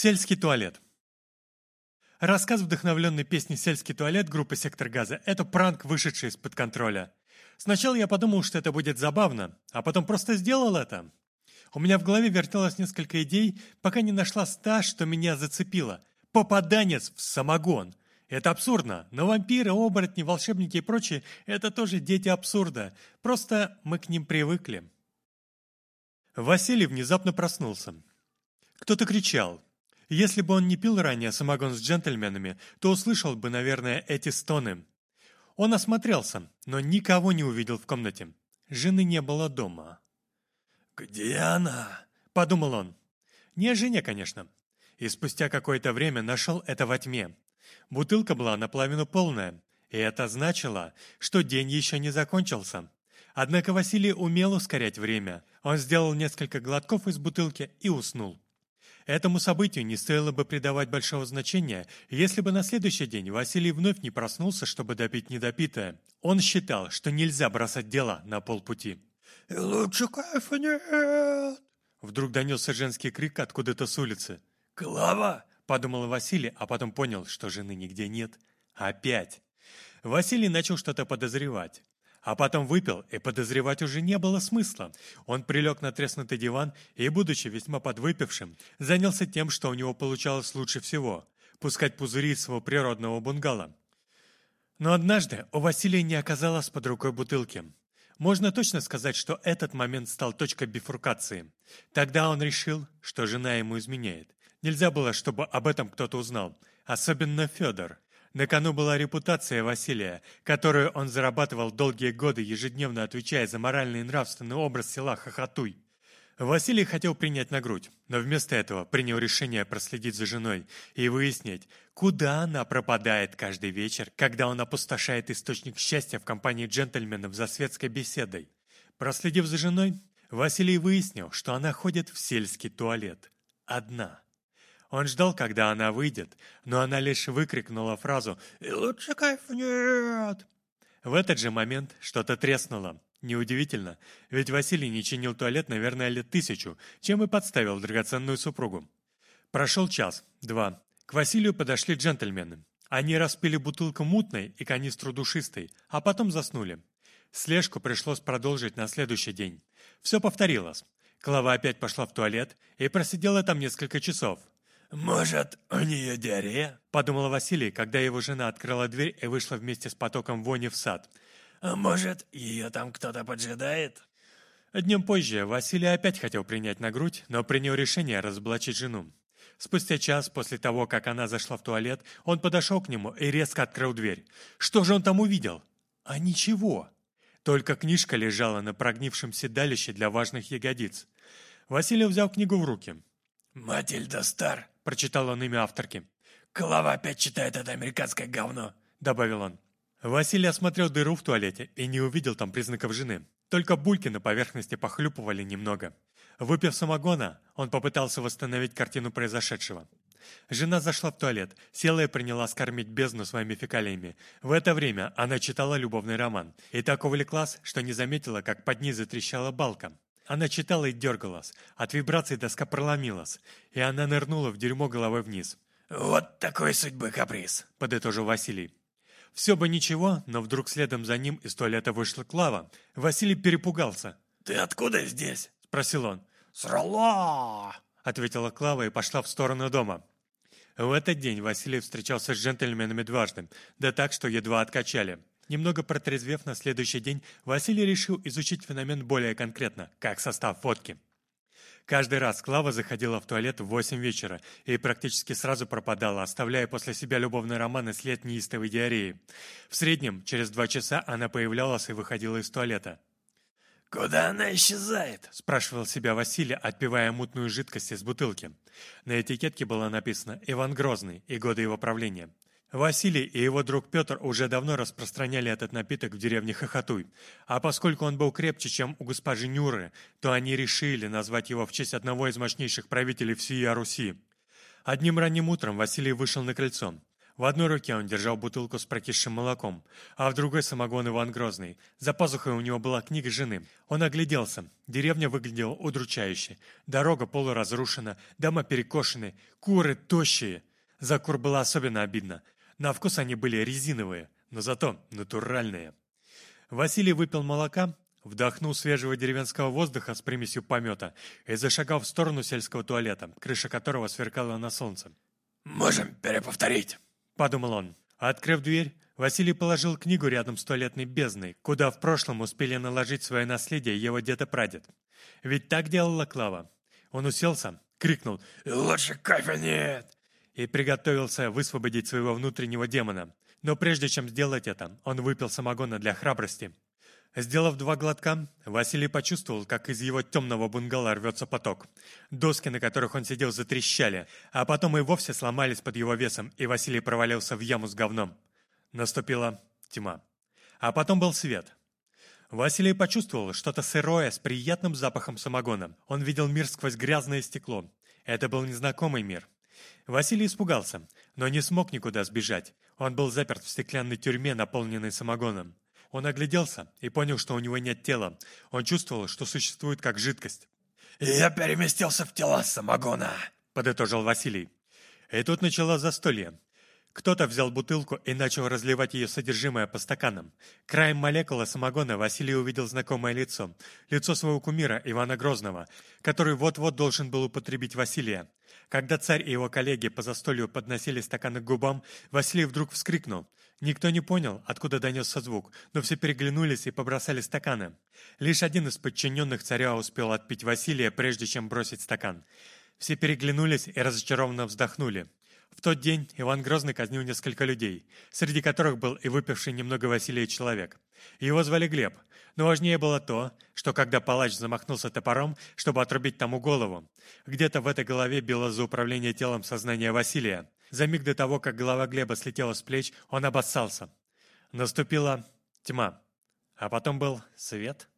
Сельский туалет. Рассказ, вдохновленный песней «Сельский туалет» группы «Сектор газа» — это пранк, вышедший из-под контроля. Сначала я подумал, что это будет забавно, а потом просто сделал это. У меня в голове вертелось несколько идей, пока не нашла ста, что меня зацепило. Попаданец в самогон. Это абсурдно, но вампиры, оборотни, волшебники и прочие — это тоже дети абсурда. Просто мы к ним привыкли. Василий внезапно проснулся. Кто-то кричал. Если бы он не пил ранее самогон с джентльменами, то услышал бы, наверное, эти стоны. Он осмотрелся, но никого не увидел в комнате. Жены не было дома. «Где она?» – подумал он. Не о жене, конечно. И спустя какое-то время нашел это во тьме. Бутылка была наполовину полная, и это значило, что день еще не закончился. Однако Василий умел ускорять время. Он сделал несколько глотков из бутылки и уснул. Этому событию не стоило бы придавать большого значения, если бы на следующий день Василий вновь не проснулся, чтобы допить недопитое. Он считал, что нельзя бросать дела на полпути. «И лучше кайфа нет!» Вдруг донесся женский крик откуда-то с улицы. «Клава!» – подумал Василий, а потом понял, что жены нигде нет. Опять. Василий начал что-то подозревать. А потом выпил, и подозревать уже не было смысла. Он прилег на треснутый диван и, будучи весьма подвыпившим, занялся тем, что у него получалось лучше всего – пускать пузыри из своего природного бунгало. Но однажды у Василия не оказалось под рукой бутылки. Можно точно сказать, что этот момент стал точкой бифуркации. Тогда он решил, что жена ему изменяет. Нельзя было, чтобы об этом кто-то узнал. Особенно Федор. На кону была репутация Василия, которую он зарабатывал долгие годы, ежедневно отвечая за моральный и нравственный образ села Хохотуй. Василий хотел принять на грудь, но вместо этого принял решение проследить за женой и выяснить, куда она пропадает каждый вечер, когда он опустошает источник счастья в компании джентльменов за светской беседой. Проследив за женой, Василий выяснил, что она ходит в сельский туалет. Одна. Он ждал, когда она выйдет, но она лишь выкрикнула фразу «И лучше кайф нет!». В этот же момент что-то треснуло. Неудивительно, ведь Василий не чинил туалет, наверное, лет тысячу, чем и подставил драгоценную супругу. Прошел час, два. К Василию подошли джентльмены. Они распили бутылку мутной и канистру душистой, а потом заснули. Слежку пришлось продолжить на следующий день. Все повторилось. Клава опять пошла в туалет и просидела там несколько часов. «Может, у нее диарея?» – подумал Василий, когда его жена открыла дверь и вышла вместе с потоком вони в сад. «А может, ее там кто-то поджидает?» Днем позже Василий опять хотел принять на грудь, но принял решение разоблачить жену. Спустя час после того, как она зашла в туалет, он подошел к нему и резко открыл дверь. Что же он там увидел? А ничего. Только книжка лежала на прогнившем седалище для важных ягодиц. Василий взял книгу в руки. «Матильда Стар», — прочитал он имя авторки. «Клава опять читает это американское говно», — добавил он. Василий осмотрел дыру в туалете и не увидел там признаков жены. Только бульки на поверхности похлюпывали немного. Выпив самогона, он попытался восстановить картину произошедшего. Жена зашла в туалет, села и приняла скормить бездну своими фекалиями. В это время она читала любовный роман. И так увлеклась, что не заметила, как под ней затрещала балка. Она читала и дергалась. От вибраций доска проломилась, и она нырнула в дерьмо головой вниз. «Вот такой судьбы каприз», — подытожил Василий. Все бы ничего, но вдруг следом за ним из туалета вышла Клава. Василий перепугался. «Ты откуда здесь?» — спросил он. «Срала!» — ответила Клава и пошла в сторону дома. В этот день Василий встречался с джентльменами дважды, да так, что едва откачали. Немного протрезвев на следующий день, Василий решил изучить феномен более конкретно, как состав водки. Каждый раз Клава заходила в туалет в 8 вечера и практически сразу пропадала, оставляя после себя любовный роман и след неистовой диареи. В среднем, через два часа она появлялась и выходила из туалета. «Куда она исчезает?» – спрашивал себя Василий, отпивая мутную жидкость из бутылки. На этикетке было написано «Иван Грозный» и годы его правления. Василий и его друг Петр уже давно распространяли этот напиток в деревне Хохотуй, а поскольку он был крепче, чем у госпожи Нюры, то они решили назвать его в честь одного из мощнейших правителей всей Руси. Одним ранним утром Василий вышел на крыльцо. В одной руке он держал бутылку с прокисшим молоком, а в другой самогон Иван Грозный. За пазухой у него была книга жены. Он огляделся. Деревня выглядела удручающе. Дорога полуразрушена, дома перекошены, куры тощие. За кур было особенно обидно. На вкус они были резиновые, но зато натуральные. Василий выпил молока, вдохнул свежего деревенского воздуха с примесью помета и зашагал в сторону сельского туалета, крыша которого сверкала на солнце. «Можем переповторить», — подумал он. Открыв дверь, Василий положил книгу рядом с туалетной бездной, куда в прошлом успели наложить свое наследие его дед-прадед. Ведь так делала Клава. Он уселся, крикнул «Лучше кофе нет!» И приготовился высвободить своего внутреннего демона. Но прежде чем сделать это, он выпил самогона для храбрости. Сделав два глотка, Василий почувствовал, как из его темного бунгало рвется поток. Доски, на которых он сидел, затрещали, а потом и вовсе сломались под его весом, и Василий провалился в яму с говном. Наступила тьма. А потом был свет. Василий почувствовал что-то сырое с приятным запахом самогона. Он видел мир сквозь грязное стекло. Это был незнакомый мир. Василий испугался, но не смог никуда сбежать. Он был заперт в стеклянной тюрьме, наполненной самогоном. Он огляделся и понял, что у него нет тела. Он чувствовал, что существует как жидкость. «Я переместился в тела самогона», — подытожил Василий. И тут началось застолье. Кто-то взял бутылку и начал разливать ее содержимое по стаканам. Краем молекулы самогона Василий увидел знакомое лицо. Лицо своего кумира Ивана Грозного, который вот-вот должен был употребить Василия. Когда царь и его коллеги по застолью подносили стаканы к губам, Василий вдруг вскрикнул. Никто не понял, откуда донесся звук, но все переглянулись и побросали стаканы. Лишь один из подчиненных царя успел отпить Василия, прежде чем бросить стакан. Все переглянулись и разочарованно вздохнули. В тот день Иван Грозный казнил несколько людей, среди которых был и выпивший немного Василия человек. Его звали Глеб, но важнее было то, что когда палач замахнулся топором, чтобы отрубить тому голову, где-то в этой голове било за управление телом сознание Василия. За миг до того, как голова Глеба слетела с плеч, он обоссался. Наступила тьма, а потом был свет.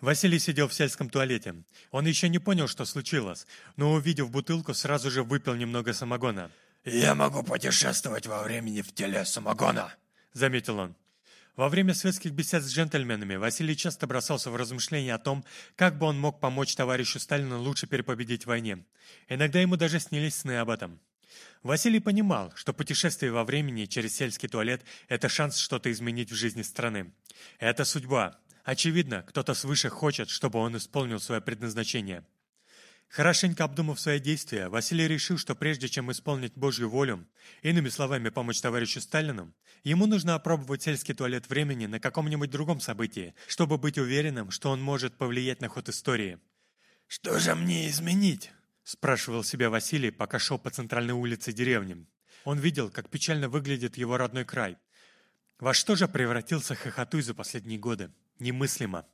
Василий сидел в сельском туалете. Он еще не понял, что случилось, но, увидев бутылку, сразу же выпил немного самогона. «Я могу путешествовать во времени в теле самогона», — заметил он. Во время светских бесед с джентльменами Василий часто бросался в размышления о том, как бы он мог помочь товарищу Сталину лучше перепобедить в войне. Иногда ему даже снились сны об этом. Василий понимал, что путешествие во времени через сельский туалет – это шанс что-то изменить в жизни страны. Это судьба. Очевидно, кто-то свыше хочет, чтобы он исполнил свое предназначение. Хорошенько обдумав свои действия, Василий решил, что прежде чем исполнить Божью волю, иными словами помочь товарищу Сталину, ему нужно опробовать сельский туалет времени на каком-нибудь другом событии, чтобы быть уверенным, что он может повлиять на ход истории. «Что же мне изменить?» – спрашивал себя Василий, пока шел по центральной улице деревни. Он видел, как печально выглядит его родной край. Во что же превратился Хохотуй за последние годы? Немыслимо.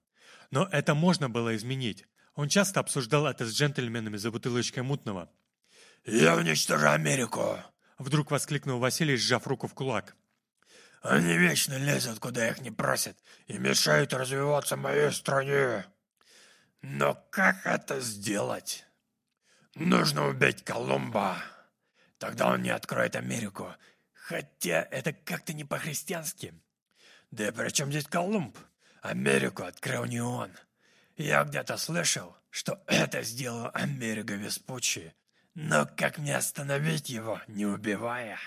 Но это можно было изменить. Он часто обсуждал это с джентльменами за бутылочкой мутного. «Я уничтожу Америку!» Вдруг воскликнул Василий, сжав руку в кулак. «Они вечно лезут, куда их не просят, и мешают развиваться моей стране. Но как это сделать? Нужно убить Колумба. Тогда он не откроет Америку. Хотя это как-то не по-христиански. Да и при чем здесь Колумб? Америку открыл не он. Я где-то слышал, что это сделал Америго Веспуччи. Но как мне остановить его, не убивая?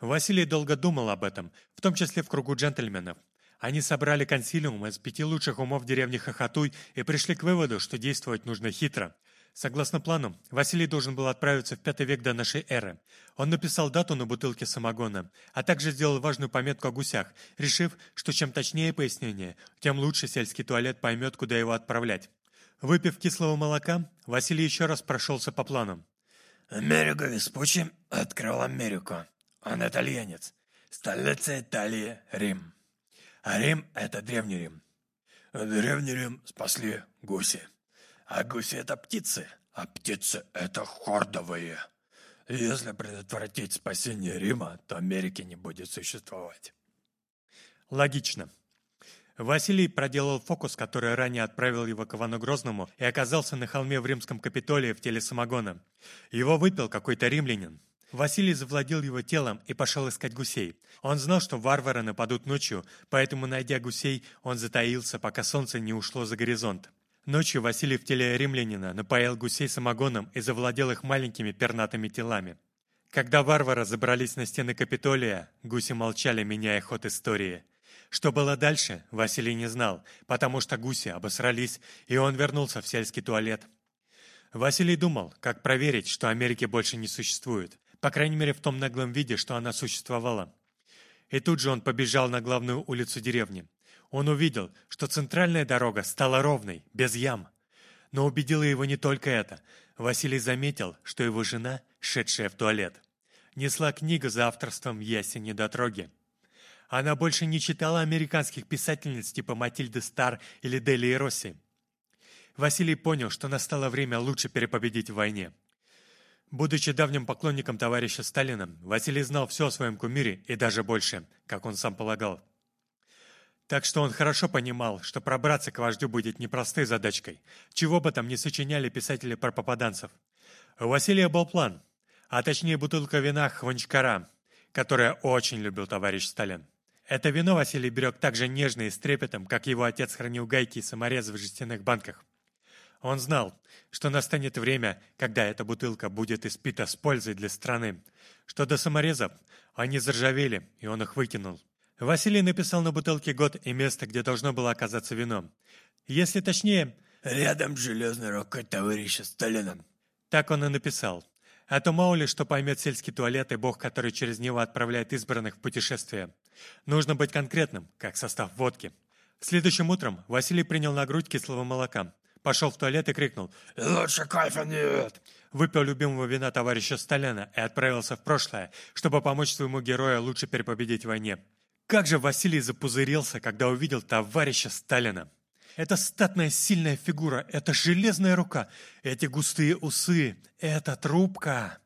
Василий долго думал об этом, в том числе в кругу джентльменов. Они собрали консилиум из пяти лучших умов деревни Хохотуй и пришли к выводу, что действовать нужно хитро. Согласно плану, Василий должен был отправиться в пятый век до нашей эры. Он написал дату на бутылке самогона, а также сделал важную пометку о гусях, решив, что чем точнее пояснение, тем лучше сельский туалет поймет, куда его отправлять. Выпив кислого молока, Василий еще раз прошелся по плану. Америго Веспуччи открыл Америку. Он итальянец. Столица Италии – Рим. А Рим – это Древний Рим. Древний Рим спасли гуси. А гуси — это птицы, а птицы — это хордовые. Если предотвратить спасение Рима, то Америки не будет существовать. Логично. Василий проделал фокус, который ранее отправил его к Ивану Грозному и оказался на холме в римском Капитолии в теле самогона. Его выпил какой-то римлянин. Василий завладел его телом и пошел искать гусей. Он знал, что варвары нападут ночью, поэтому, найдя гусей, он затаился, пока солнце не ушло за горизонт. Ночью Василий в теле римлянина напоил гусей самогоном и завладел их маленькими пернатыми телами. Когда варвары забрались на стены Капитолия, гуси молчали, меняя ход истории. Что было дальше, Василий не знал, потому что гуси обосрались, и он вернулся в сельский туалет. Василий думал, как проверить, что Америки больше не существует, по крайней мере в том наглом виде, что она существовала. И тут же он побежал на главную улицу деревни. Он увидел, что центральная дорога стала ровной, без ям. Но убедило его не только это. Василий заметил, что его жена, шедшая в туалет, несла книгу за авторством Яси Недотроги. Она больше не читала американских писательниц типа Матильды Стар или Дели Росси. Василий понял, что настало время лучше перепобедить в войне. Будучи давним поклонником товарища Сталина, Василий знал все о своем кумире и даже больше, как он сам полагал. Так что он хорошо понимал, что пробраться к вождю будет непростой задачкой, чего бы там ни сочиняли писатели про попаданцев. У Василия был план, а точнее бутылка вина Хванчкара, которое очень любил товарищ Сталин. Это вино Василий берег так же нежно и с трепетом, как его отец хранил гайки и саморезы в жестяных банках. Он знал, что настанет время, когда эта бутылка будет испита с пользой для страны, что до саморезов они заржавели, и он их выкинул. Василий написал на бутылке год и место, где должно было оказаться вино. Если точнее... «Рядом с железной рукой товарища Сталина». Так он и написал. А то мало ли что поймет сельский туалет и бог, который через него отправляет избранных в путешествие. Нужно быть конкретным, как состав водки. Следующим утром Василий принял на грудь кислого молока. Пошел в туалет и крикнул «Лучше кайфа нет!» Выпил любимого вина товарища Сталина и отправился в прошлое, чтобы помочь своему герою лучше перепобедить в войне. Как же Василий запузырился, когда увидел товарища Сталина. Это статная сильная фигура, это железная рука, эти густые усы, эта трубка.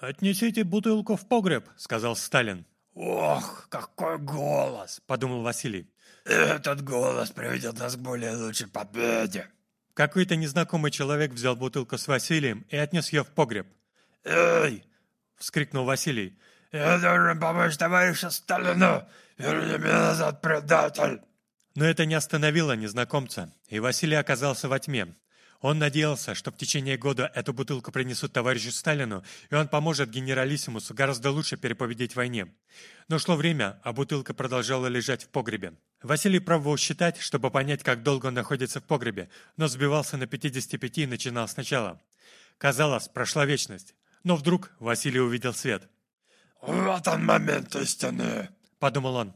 «Отнесите бутылку в погреб», — сказал Сталин. «Ох, какой голос!» — подумал Василий. «Этот голос приведет нас к более лучшей победе!» Какой-то незнакомый человек взял бутылку с Василием и отнес ее в погреб. «Эй!» — вскрикнул Василий. «Я должен помочь товарищу Сталину! Верни меня назад, предатель!» Но это не остановило незнакомца, и Василий оказался во тьме. Он надеялся, что в течение года эту бутылку принесут товарищу Сталину, и он поможет генералиссимусу гораздо лучше переповедить войне. Но шло время, а бутылка продолжала лежать в погребе. Василий пробовал считать, чтобы понять, как долго он находится в погребе, но сбивался на 55 и начинал сначала. Казалось, прошла вечность. Но вдруг Василий увидел свет. «Вот он момент истины!» — подумал он.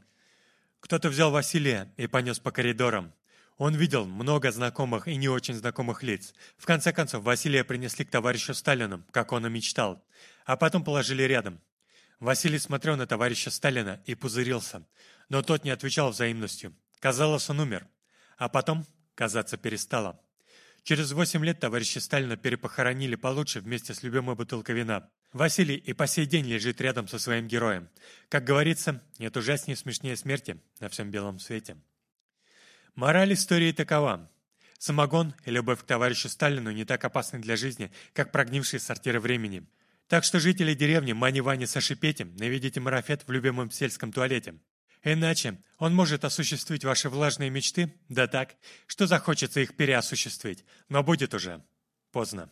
Кто-то взял Василия и понес по коридорам. Он видел много знакомых и не очень знакомых лиц. В конце концов, Василия принесли к товарищу Сталину, как он и мечтал, а потом положили рядом. Василий смотрел на товарища Сталина и пузырился, но тот не отвечал взаимностью. Казалось, он умер. А потом казаться перестало. Через восемь лет товарища Сталина перепохоронили получше вместе с любимой бутылкой вина. Василий и по сей день лежит рядом со своим героем. Как говорится, нет ужаснее и смешнее смерти на всем белом свете. Мораль истории такова. Самогон и любовь к товарищу Сталину не так опасны для жизни, как прогнившие сортиры времени. Так что жители деревни Мани-Вани Сашипети наведите марафет в любимом сельском туалете. Иначе он может осуществить ваши влажные мечты, да так, что захочется их переосуществить, но будет уже поздно.